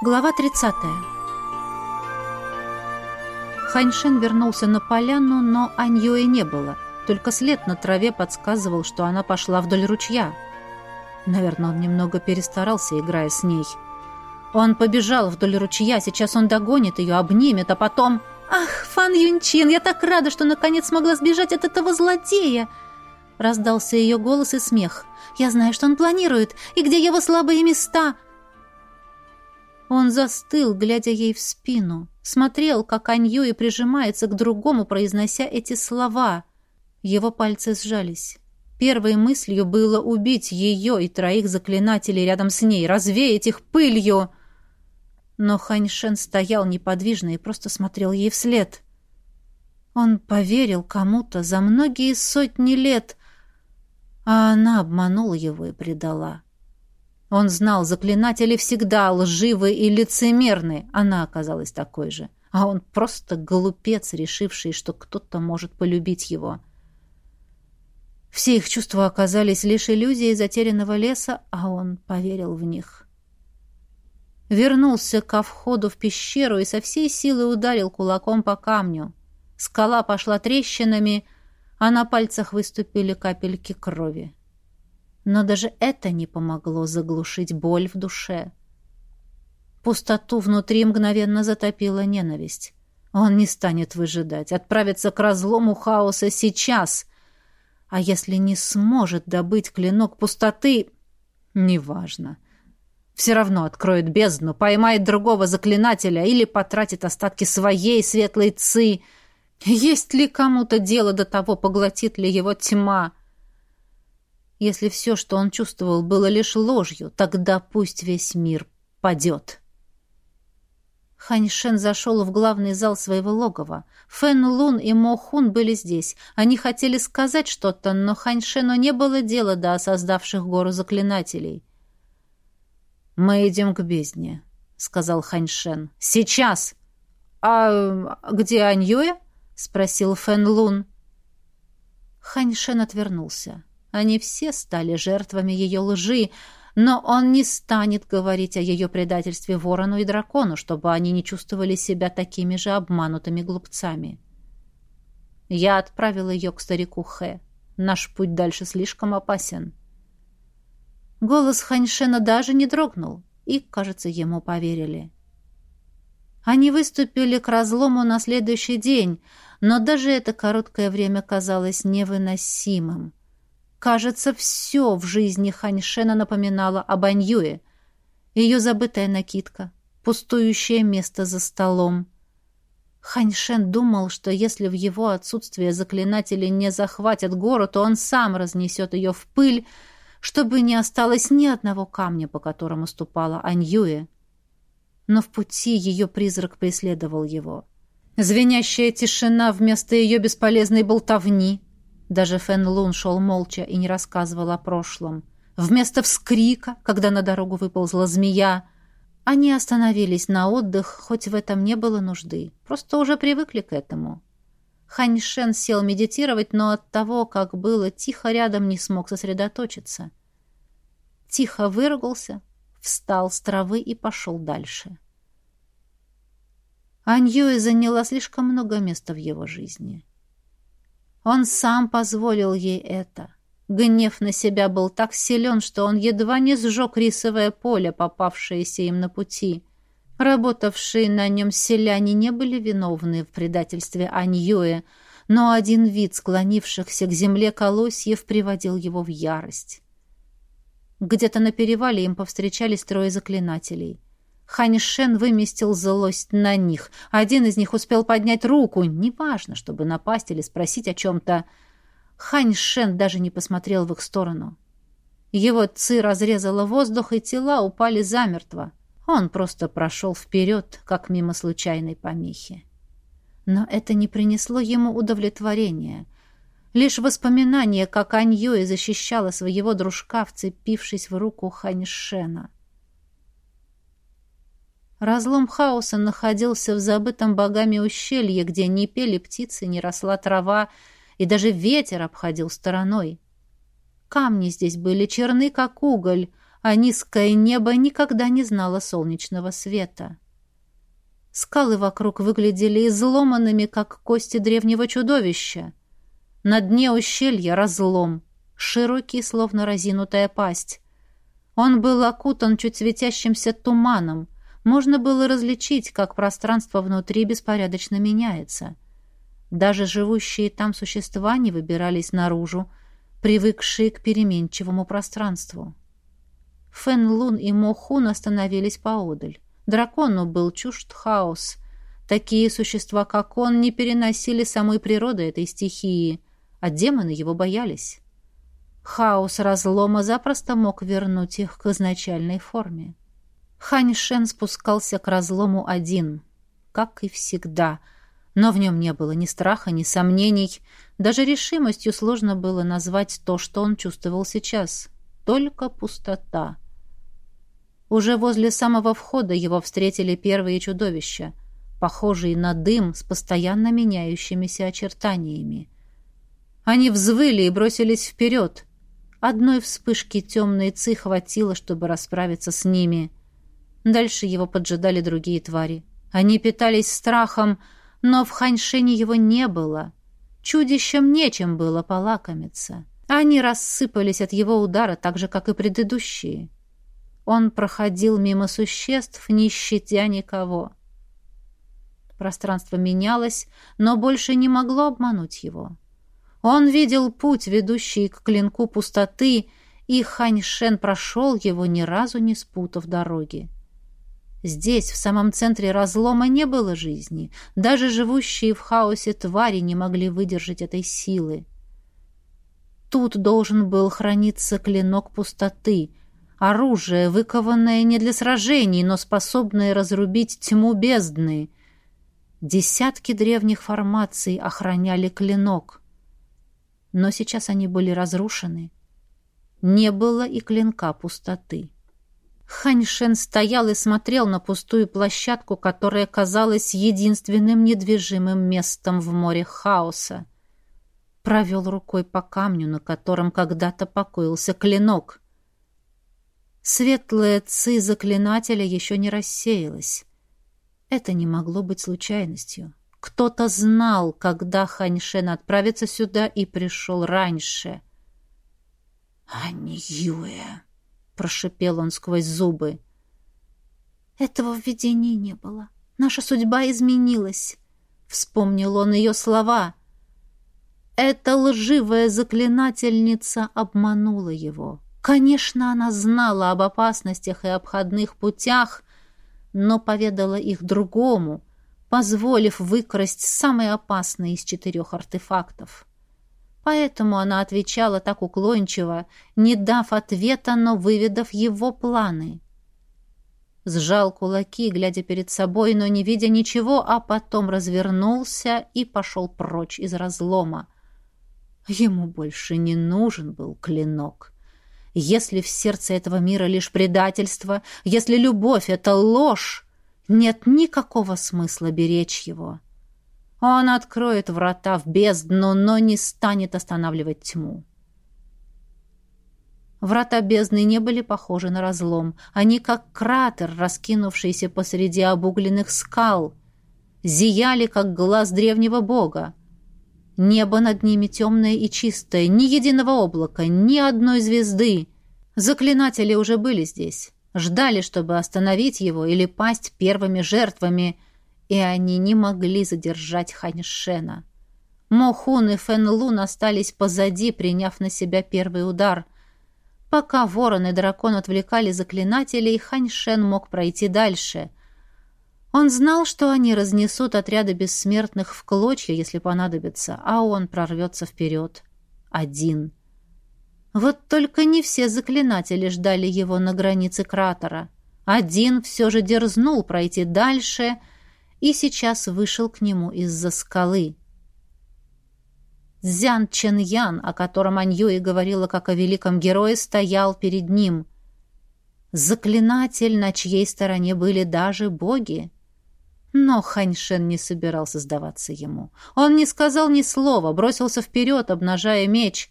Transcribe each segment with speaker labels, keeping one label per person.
Speaker 1: Глава 30. Ханьшен вернулся на поляну, но Аньюэ не было. Только след на траве подсказывал, что она пошла вдоль ручья. Наверное, он немного перестарался, играя с ней. Он побежал вдоль ручья, сейчас он догонит ее, обнимет, а потом... «Ах, Фан Юнчин, я так рада, что наконец смогла сбежать от этого злодея!» Раздался ее голос и смех. «Я знаю, что он планирует, и где его слабые места!» Он застыл, глядя ей в спину. Смотрел, как Аньюи прижимается к другому, произнося эти слова. Его пальцы сжались. Первой мыслью было убить ее и троих заклинателей рядом с ней, развеять их пылью. Но Ханьшен стоял неподвижно и просто смотрел ей вслед. Он поверил кому-то за многие сотни лет, а она обманула его и предала. Он знал, заклинатели всегда лживы и лицемерны. Она оказалась такой же. А он просто глупец, решивший, что кто-то может полюбить его. Все их чувства оказались лишь иллюзией затерянного леса, а он поверил в них. Вернулся ко входу в пещеру и со всей силы ударил кулаком по камню. Скала пошла трещинами, а на пальцах выступили капельки крови. Но даже это не помогло заглушить боль в душе. Пустоту внутри мгновенно затопила ненависть. Он не станет выжидать, отправится к разлому хаоса сейчас. А если не сможет добыть клинок пустоты, неважно. Все равно откроет бездну, поймает другого заклинателя или потратит остатки своей светлой ци. Есть ли кому-то дело до того, поглотит ли его тьма? Если все, что он чувствовал, было лишь ложью, тогда пусть весь мир падет. Ханьшен зашел в главный зал своего логова. Фэн Лун и Мо Хун были здесь. Они хотели сказать что-то, но Ханьшену не было дела до создавших гору заклинателей. «Мы идем к бездне», — сказал Ханьшен. «Сейчас!» «А где Аньюэ?» — спросил Фэн Лун. Ханьшен отвернулся. Они все стали жертвами ее лжи, но он не станет говорить о ее предательстве ворону и дракону, чтобы они не чувствовали себя такими же обманутыми глупцами. Я отправил ее к старику Хэ. Наш путь дальше слишком опасен. Голос Ханьшена даже не дрогнул, и, кажется, ему поверили. Они выступили к разлому на следующий день, но даже это короткое время казалось невыносимым. Кажется, все в жизни Ханьшена напоминало об Аньюе. Ее забытая накидка, пустующее место за столом. Ханьшен думал, что если в его отсутствие заклинатели не захватят гору, то он сам разнесет ее в пыль, чтобы не осталось ни одного камня, по которому ступала Аньюе. Но в пути ее призрак преследовал его. Звенящая тишина вместо ее бесполезной болтовни — даже Фэн Лун шел молча и не рассказывал о прошлом. Вместо вскрика, когда на дорогу выползла змея, они остановились на отдых, хоть в этом не было нужды. Просто уже привыкли к этому. Хань Шен сел медитировать, но от того, как было тихо рядом, не смог сосредоточиться. Тихо выругался, встал с травы и пошел дальше. Аньюэ заняла слишком много места в его жизни. Он сам позволил ей это. Гнев на себя был так силен, что он едва не сжег рисовое поле, попавшееся им на пути. Работавшие на нем селяне не были виновны в предательстве Аньюэ, но один вид склонившихся к земле колосьев приводил его в ярость. Где-то на перевале им повстречались трое заклинателей — Ханьшен выместил злость на них. Один из них успел поднять руку, неважно, чтобы напасть или спросить о чем-то. Ханьшен даже не посмотрел в их сторону. Его ци разрезала воздух, и тела упали замертво. Он просто прошел вперед, как мимо случайной помехи. Но это не принесло ему удовлетворения. Лишь воспоминание, как Аньюэ защищала своего дружка, вцепившись в руку Ханьшена — Разлом хаоса находился в забытом богами ущелье, где не пели птицы, не росла трава, и даже ветер обходил стороной. Камни здесь были черны, как уголь, а низкое небо никогда не знало солнечного света. Скалы вокруг выглядели изломанными, как кости древнего чудовища. На дне ущелья разлом, широкий, словно разинутая пасть. Он был окутан чуть светящимся туманом. Можно было различить, как пространство внутри беспорядочно меняется. Даже живущие там существа не выбирались наружу, привыкшие к переменчивому пространству. Фэн Лун и Мо Хун остановились поодаль. Дракону был чужд хаос. Такие существа, как он, не переносили самой природы этой стихии, а демоны его боялись. Хаос разлома запросто мог вернуть их к изначальной форме. Хань Шен спускался к разлому один, как и всегда, но в нем не было ни страха, ни сомнений, даже решимостью сложно было назвать то, что он чувствовал сейчас. Только пустота — уже возле самого входа его встретили первые чудовища, похожие на дым с постоянно меняющимися очертаниями. Они взвыли и бросились вперед. Одной вспышки темной ци хватило, чтобы расправиться с ними. Дальше его поджидали другие твари. Они питались страхом, но в Ханьшине его не было. Чудищам нечем было полакомиться. Они рассыпались от его удара так же, как и предыдущие. Он проходил мимо существ, не щадя никого. Пространство менялось, но больше не могло обмануть его. Он видел путь, ведущий к клинку пустоты, и Ханьшен прошел его, ни разу не спутав дороги. Здесь, в самом центре разлома, не было жизни. Даже живущие в хаосе твари не могли выдержать этой силы. Тут должен был храниться клинок пустоты, Оружие, выкованное не для сражений, но способное разрубить тьму бездны. Десятки древних формаций охраняли клинок. Но сейчас они были разрушены. Не было и клинка пустоты. Ханьшен стоял и смотрел на пустую площадку, которая казалась единственным недвижимым местом в море хаоса. Провел рукой по камню, на котором когда-то покоился клинок — Светлая ци заклинателя еще не рассеялась. Это не могло быть случайностью. Кто-то знал, когда Ханьшен отправится сюда и пришел раньше. «Ани Юэ!» — прошипел он сквозь зубы. «Этого в видении не было. Наша судьба изменилась», — вспомнил он ее слова. Эта лживая заклинательница обманула его. Конечно, она знала об опасностях и обходных путях, но поведала их другому, позволив выкрасть самый опасный из четырех артефактов. Поэтому она отвечала так уклончиво, не дав ответа, но выведав его планы. Сжал кулаки, глядя перед собой, но не видя ничего, а потом развернулся и пошел прочь из разлома. Ему больше не нужен был клинок. Если в сердце этого мира лишь предательство, если любовь — это ложь, нет никакого смысла беречь его. Он откроет врата в бездну, но не станет останавливать тьму. Врата бездны не были похожи на разлом. Они, как кратер, раскинувшийся посреди обугленных скал, зияли, как глаз древнего бога. Небо над ними темное и чистое, ни единого облака, ни одной звезды. Заклинатели уже были здесь, ждали, чтобы остановить его или пасть первыми жертвами, и они не могли задержать Ханьшена. Мохун и Фэнлун остались позади, приняв на себя первый удар. Пока ворон и дракон отвлекали заклинателей, Ханьшен мог пройти дальше — он знал, что они разнесут отряды бессмертных в клочья, если понадобится, а он прорвется вперед. Один. Вот только не все заклинатели ждали его на границе кратера. Один все же дерзнул пройти дальше и сейчас вышел к нему из-за скалы. Цзян Чен Ян, о котором Аньюи говорила как о великом герое, стоял перед ним. Заклинатель, на чьей стороне были даже боги. Но Ханьшен не собирался сдаваться ему. Он не сказал ни слова, бросился вперед, обнажая меч.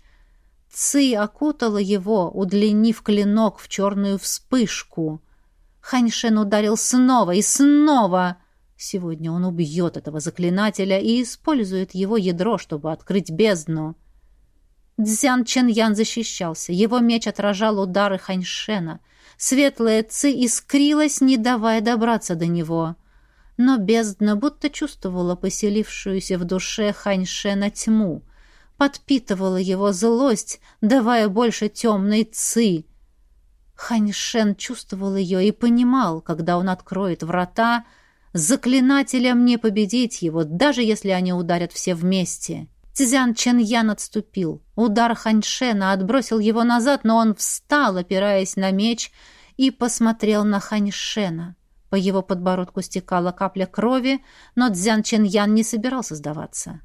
Speaker 1: Ци окутала его, удлинив клинок в черную вспышку. Ханьшен ударил снова и снова. Сегодня он убьет этого заклинателя и использует его ядро, чтобы открыть бездну. Дзян Чен Ян защищался. Его меч отражал удары Ханьшена. Светлая Ци искрилась, не давая добраться до него. Но бездна будто чувствовала поселившуюся в душе Ханьшена тьму, подпитывала его злость, давая больше темной Ци. Ханьшен чувствовал ее и понимал, когда он откроет врата, заклинателям не победить его, даже если они ударят все вместе. Цзян Чен Ян отступил. Удар Ханьшена отбросил его назад, но он встал, опираясь на меч, и посмотрел на Ханьшена. По его подбородку стекала капля крови, но Цзян Чен Ян не собирался сдаваться.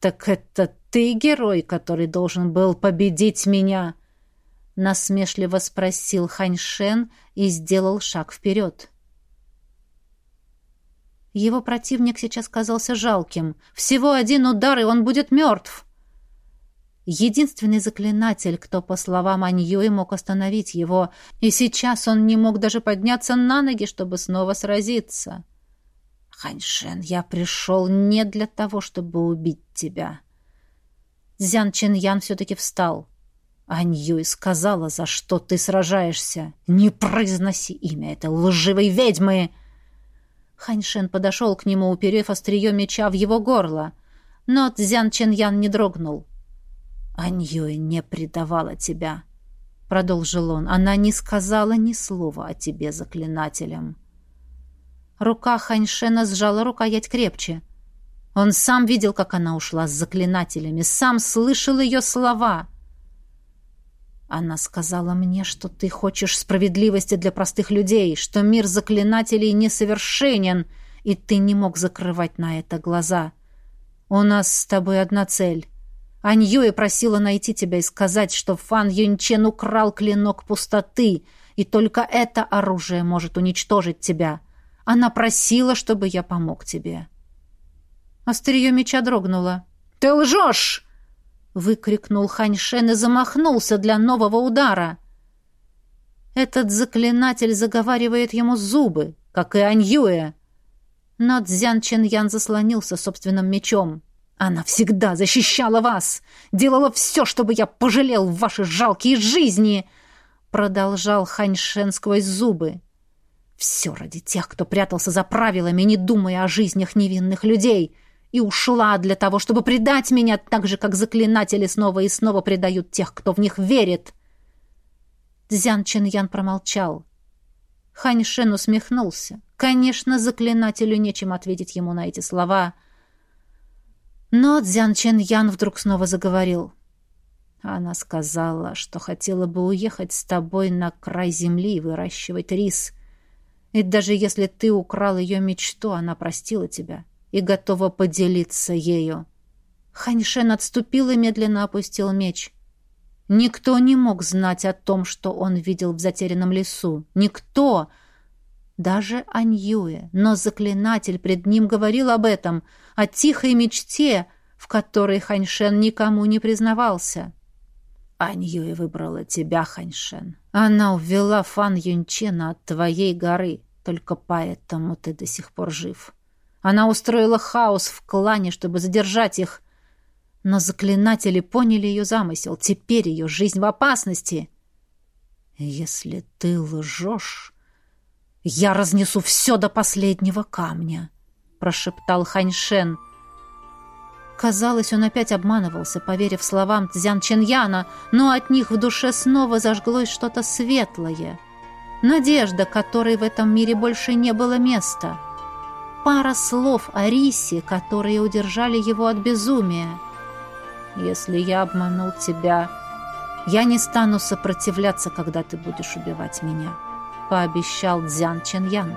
Speaker 1: «Так это ты герой, который должен был победить меня?» Насмешливо спросил Ханьшен и сделал шаг вперед. Его противник сейчас казался жалким. Всего один удар, и он будет мертв. Единственный заклинатель, кто, по словам Аньюи, мог остановить его, и сейчас он не мог даже подняться на ноги, чтобы снова сразиться. «Ханьшен, я пришел не для того, чтобы убить тебя». Зян Чиньян все-таки встал. Аньюй сказала, за что ты сражаешься. Не произноси имя этой лживой ведьмы!» Ханьшен подошел к нему, уперев острие меча в его горло. Но Цзян Ченьян не дрогнул. «Аньюэ не предавала тебя», — продолжил он. «Она не сказала ни слова о тебе, заклинателям». Рука Ханьшена сжала рукоять крепче. Он сам видел, как она ушла с заклинателями, сам слышал ее слова — она сказала мне, что ты хочешь справедливости для простых людей, что мир заклинателей несовершенен, и ты не мог закрывать на это глаза. У нас с тобой одна цель. Аньюэ просила найти тебя и сказать, что Фан Юнчен украл клинок пустоты, и только это оружие может уничтожить тебя. Она просила, чтобы я помог тебе. Острие меча дрогнуло. «Ты лжешь!» Выкрикнул Ханьшен и замахнулся для нового удара. Этот заклинатель заговаривает ему зубы, как и Аньюэ. Но Цзян Ченьян заслонился собственным мечом. Она всегда защищала вас, делала все, чтобы я пожалел ваши жалкие жизни, продолжал Ханьшен сквозь зубы. Все ради тех, кто прятался за правилами, не думая о жизнях невинных людей — и ушла для того, чтобы предать меня, так же, как заклинатели снова и снова предают тех, кто в них верит. Цзян Чиньян промолчал. Хань Шен усмехнулся. Конечно, заклинателю нечем ответить ему на эти слова. Но Цзян Чиньян вдруг снова заговорил. Она сказала, что хотела бы уехать с тобой на край земли и выращивать рис. И даже если ты украл ее мечту, она простила тебя и готова поделиться ею. Ханьшен отступил и медленно опустил меч. Никто не мог знать о том, что он видел в затерянном лесу. Никто! Даже Аньюэ. Но заклинатель пред ним говорил об этом, о тихой мечте, в которой Ханьшен никому не признавался. Аньюэ выбрала тебя, Ханьшен. Она увела Фан Юнчена от твоей горы. Только поэтому ты до сих пор жив. Она устроила хаос в клане, чтобы задержать их. Но заклинатели поняли ее замысел. Теперь ее жизнь в опасности. «Если ты лжешь, я разнесу все до последнего камня», — прошептал Ханьшен. Казалось, он опять обманывался, поверив словам Цзян Чиньяна, но от них в душе снова зажглось что-то светлое. Надежда, которой в этом мире больше не было места — пара слов о Рисе, которые удержали его от безумия. «Если я обманул тебя, я не стану сопротивляться, когда ты будешь убивать меня», — пообещал Дзян Ченьян.